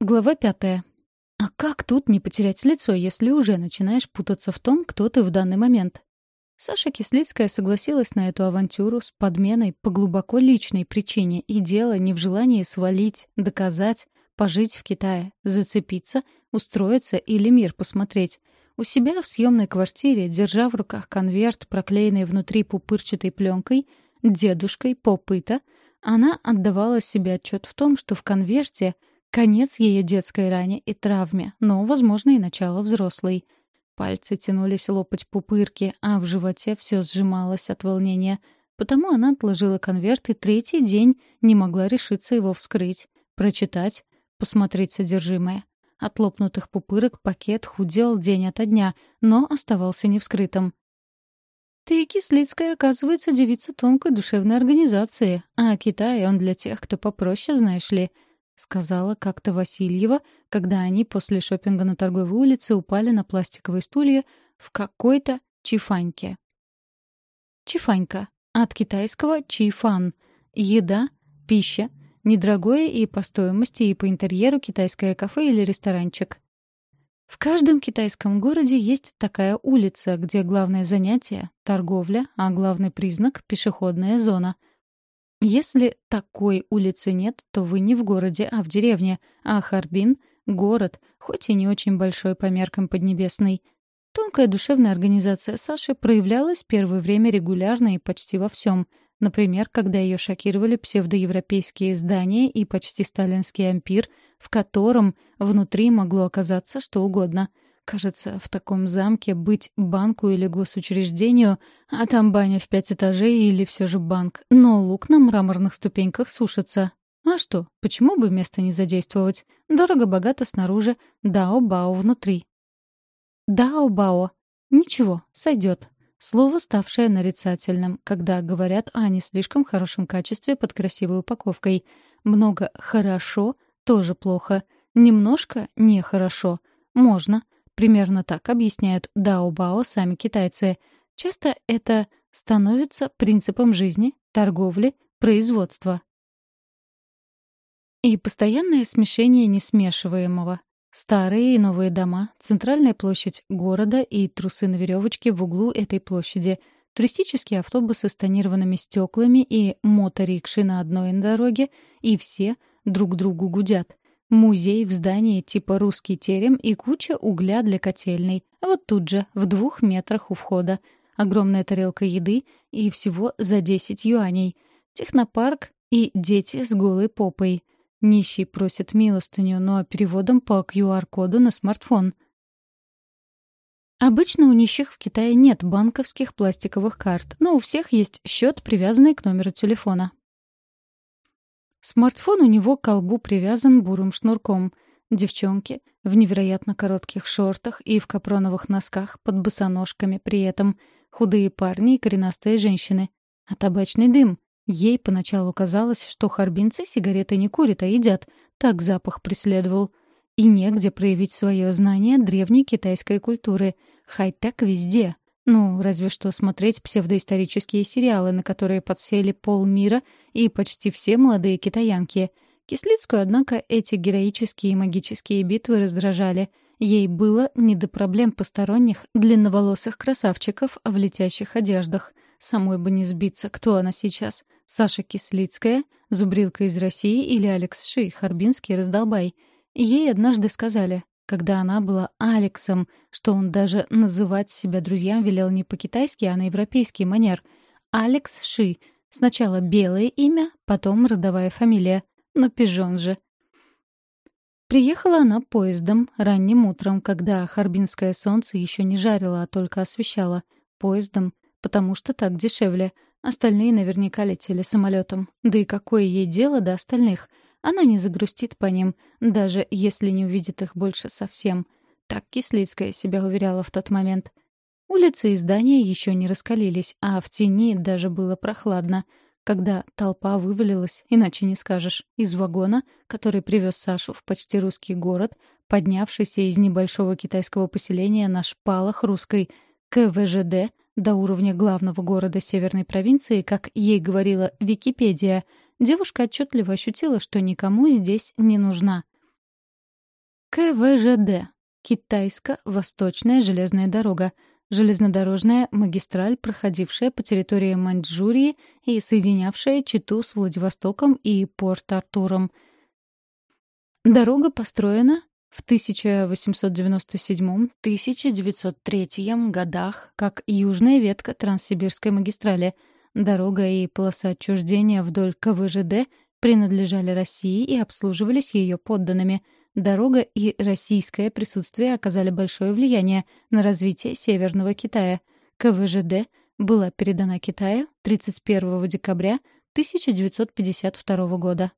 Глава пятая. А как тут не потерять лицо, если уже начинаешь путаться в том, кто ты в данный момент? Саша Кислицкая согласилась на эту авантюру с подменой по глубоко личной причине, и дело не в желании свалить, доказать, пожить в Китае, зацепиться, устроиться или мир посмотреть. У себя в съемной квартире, держа в руках конверт, проклеенный внутри пупырчатой пленкой, дедушкой попыта, она отдавала себе отчет в том, что в конверте — Конец ее детской ране и травме, но, возможно, и начало взрослой. Пальцы тянулись лопать пупырки, а в животе все сжималось от волнения. Потому она отложила конверт и третий день не могла решиться его вскрыть, прочитать, посмотреть содержимое. От лопнутых пупырок пакет худел день ото дня, но оставался невскрытым. «Ты, Кислицкая, оказывается, девица тонкой душевной организации, а Китай он для тех, кто попроще, знаешь ли», — сказала как-то Васильева, когда они после шопинга на торговой улице упали на пластиковые стулья в какой-то чифаньке. Чифанька. От китайского чифан. Еда, пища, недорогое и по стоимости, и по интерьеру китайское кафе или ресторанчик. В каждом китайском городе есть такая улица, где главное занятие — торговля, а главный признак — пешеходная зона — если такой улицы нет, то вы не в городе, а в деревне, а Харбин — город, хоть и не очень большой по меркам Поднебесной. Тонкая душевная организация Саши проявлялась первое время регулярно и почти во всем. Например, когда ее шокировали псевдоевропейские здания и почти сталинский ампир, в котором внутри могло оказаться что угодно — Кажется, в таком замке быть банку или госучреждению, а там баня в пять этажей или все же банк, но лук на мраморных ступеньках сушится. А что, почему бы место не задействовать? Дорого-богато снаружи, дао-бао внутри. Дао-бао. Ничего, сойдет. Слово, ставшее нарицательным, когда говорят о не слишком хорошем качестве под красивой упаковкой. Много «хорошо» тоже плохо. Немножко «нехорошо» можно — Примерно так объясняют дао-бао сами китайцы. Часто это становится принципом жизни, торговли, производства. И постоянное смешение несмешиваемого. Старые и новые дома, центральная площадь города и трусы на веревочке в углу этой площади, туристические автобусы с тонированными стеклами и моторикши на одной дороге, и все друг другу гудят. Музей в здании типа «Русский терем» и куча угля для котельной. Вот тут же, в двух метрах у входа. Огромная тарелка еды и всего за 10 юаней. Технопарк и дети с голой попой. Нищий просит милостыню, но переводом по QR-коду на смартфон. Обычно у нищих в Китае нет банковских пластиковых карт, но у всех есть счет, привязанный к номеру телефона. Смартфон у него к колбу привязан бурым шнурком. Девчонки в невероятно коротких шортах и в капроновых носках под босоножками при этом. Худые парни и коренастые женщины. А табачный дым. Ей поначалу казалось, что харбинцы сигареты не курят, а едят. Так запах преследовал. И негде проявить свое знание древней китайской культуры. Хай-тек везде. Ну, разве что смотреть псевдоисторические сериалы, на которые подсели полмира и почти все молодые китаянки. Кислицкую, однако, эти героические и магические битвы раздражали. Ей было не до проблем посторонних, длинноволосых красавчиков в летящих одеждах. Самой бы не сбиться, кто она сейчас. Саша Кислицкая, зубрилка из России или Алекс Ши, харбинский раздолбай. Ей однажды сказали, когда она была Алексом, что он даже называть себя друзьям велел не по-китайски, а на европейский манер. Алекс Ши. Сначала белое имя, потом родовая фамилия. Но пижон же. Приехала она поездом ранним утром, когда харбинское солнце еще не жарило, а только освещало. Поездом, потому что так дешевле. Остальные наверняка летели самолетом. Да и какое ей дело до остальных — она не загрустит по ним, даже если не увидит их больше совсем. Так Кислицкая себя уверяла в тот момент. Улицы и здания еще не раскалились, а в тени даже было прохладно. Когда толпа вывалилась, иначе не скажешь, из вагона, который привез Сашу в почти русский город, поднявшийся из небольшого китайского поселения на шпалах русской КВЖД до уровня главного города северной провинции, как ей говорила Википедия — девушка отчетливо ощутила, что никому здесь не нужна. КВЖД. Китайско-Восточная железная дорога. Железнодорожная магистраль, проходившая по территории Маньчжурии и соединявшая Читу с Владивостоком и Порт-Артуром. Дорога построена в 1897-1903 годах как южная ветка Транссибирской магистрали. Дорога и полоса отчуждения вдоль КВЖД принадлежали России и обслуживались ее подданными — Дорога и российское присутствие оказали большое влияние на развитие Северного Китая. КВЖД была передана Китаю 31 декабря 1952 года.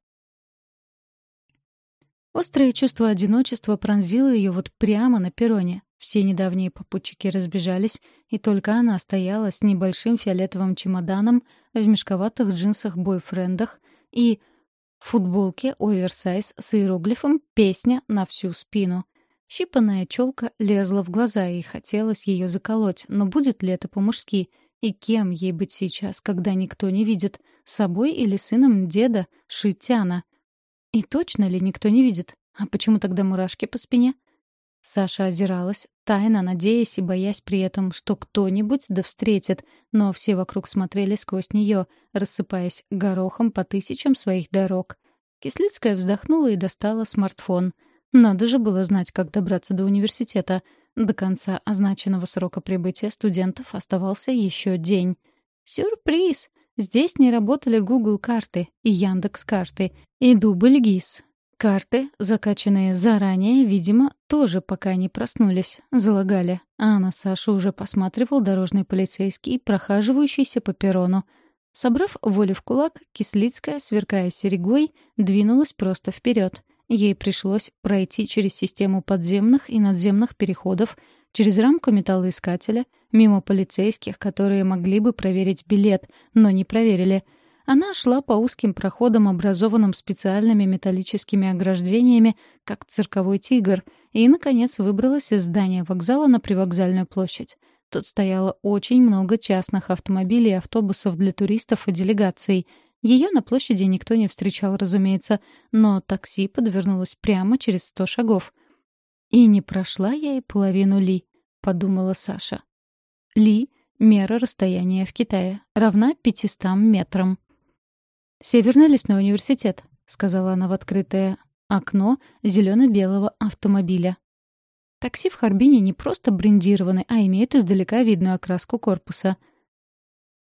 Острое чувство одиночества пронзило ее вот прямо на перроне. Все недавние попутчики разбежались, и только она стояла с небольшим фиолетовым чемоданом в мешковатых джинсах-бойфрендах и футболке оверсайз с иероглифом «Песня на всю спину». Щипанная челка лезла в глаза, и хотелось ее заколоть, но будет ли это по-мужски? И кем ей быть сейчас, когда никто не видит? Собой или сыном деда Шитяна? И точно ли никто не видит? А почему тогда мурашки по спине? Саша озиралась, тайно надеясь и боясь при этом, что кто-нибудь да встретит, но все вокруг смотрели сквозь нее, рассыпаясь горохом по тысячам своих дорог. Кислицкая вздохнула и достала смартфон. Надо же было знать, как добраться до университета. До конца означенного срока прибытия студентов оставался еще день. Сюрприз! Здесь не работали Google карты и Яндекс карты и дубль ГИС. Карты, закачанные заранее, видимо, тоже пока не проснулись, залагали. А на Сашу уже посматривал дорожный полицейский, прохаживающийся по перрону. Собрав волю в кулак, Кислицкая, сверкая серегой, двинулась просто вперед. Ей пришлось пройти через систему подземных и надземных переходов, через рамку металлоискателя, мимо полицейских, которые могли бы проверить билет, но не проверили — она шла по узким проходам, образованным специальными металлическими ограждениями, как цирковой тигр, и, наконец, выбралась из здания вокзала на привокзальную площадь. Тут стояло очень много частных автомобилей и автобусов для туристов и делегаций. Ее на площади никто не встречал, разумеется, но такси подвернулось прямо через сто шагов. «И не прошла я и половину Ли», — подумала Саша. Ли — мера расстояния в Китае, равна 500 метрам. «Северный лесной университет», — сказала она в открытое окно зелено-белого автомобиля. Такси в Харбине не просто брендированы, а имеют издалека видную окраску корпуса.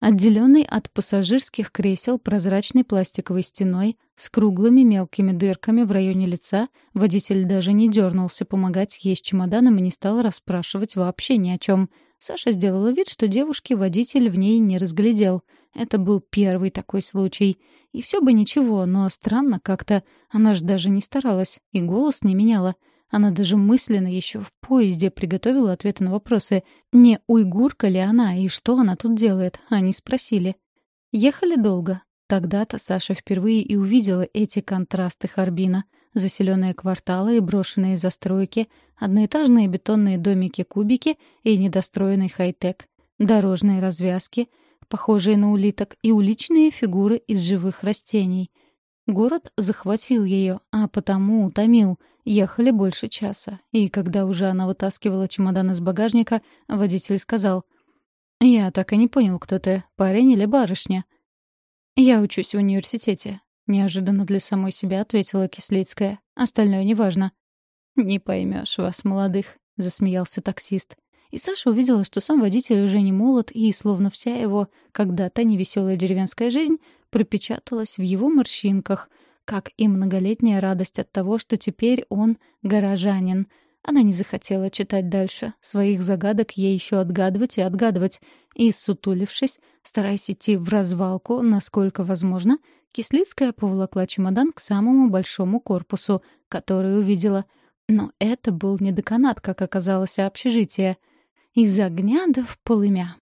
Отделенный от пассажирских кресел прозрачной пластиковой стеной с круглыми мелкими дырками в районе лица, водитель даже не дернулся помогать ей с чемоданом и не стал расспрашивать вообще ни о чем. Саша сделала вид, что девушки водитель в ней не разглядел. Это был первый такой случай — и все бы ничего, но странно как-то. Она же даже не старалась, и голос не меняла. Она даже мысленно еще в поезде приготовила ответы на вопросы. Не уйгурка ли она и что она тут делает, они спросили. Ехали долго. Тогда-то Саша впервые и увидела эти контрасты Харбина. Заселенные кварталы и брошенные застройки, одноэтажные бетонные домики-кубики и недостроенный хай-тек, дорожные развязки — похожие на улиток, и уличные фигуры из живых растений. Город захватил ее, а потому утомил. Ехали больше часа. И когда уже она вытаскивала чемодан из багажника, водитель сказал, «Я так и не понял, кто ты, парень или барышня?» «Я учусь в университете», — неожиданно для самой себя ответила Кислицкая. «Остальное неважно». «Не поймешь вас, молодых», — засмеялся таксист. И Саша увидела, что сам водитель уже не молод, и словно вся его когда-то невеселая деревенская жизнь пропечаталась в его морщинках, как и многолетняя радость от того, что теперь он горожанин. Она не захотела читать дальше. Своих загадок ей еще отгадывать и отгадывать. И, сутулившись, стараясь идти в развалку, насколько возможно, Кислицкая поволокла чемодан к самому большому корпусу, который увидела. Но это был не деканат, как оказалось, а общежитие — из огня да в полымя.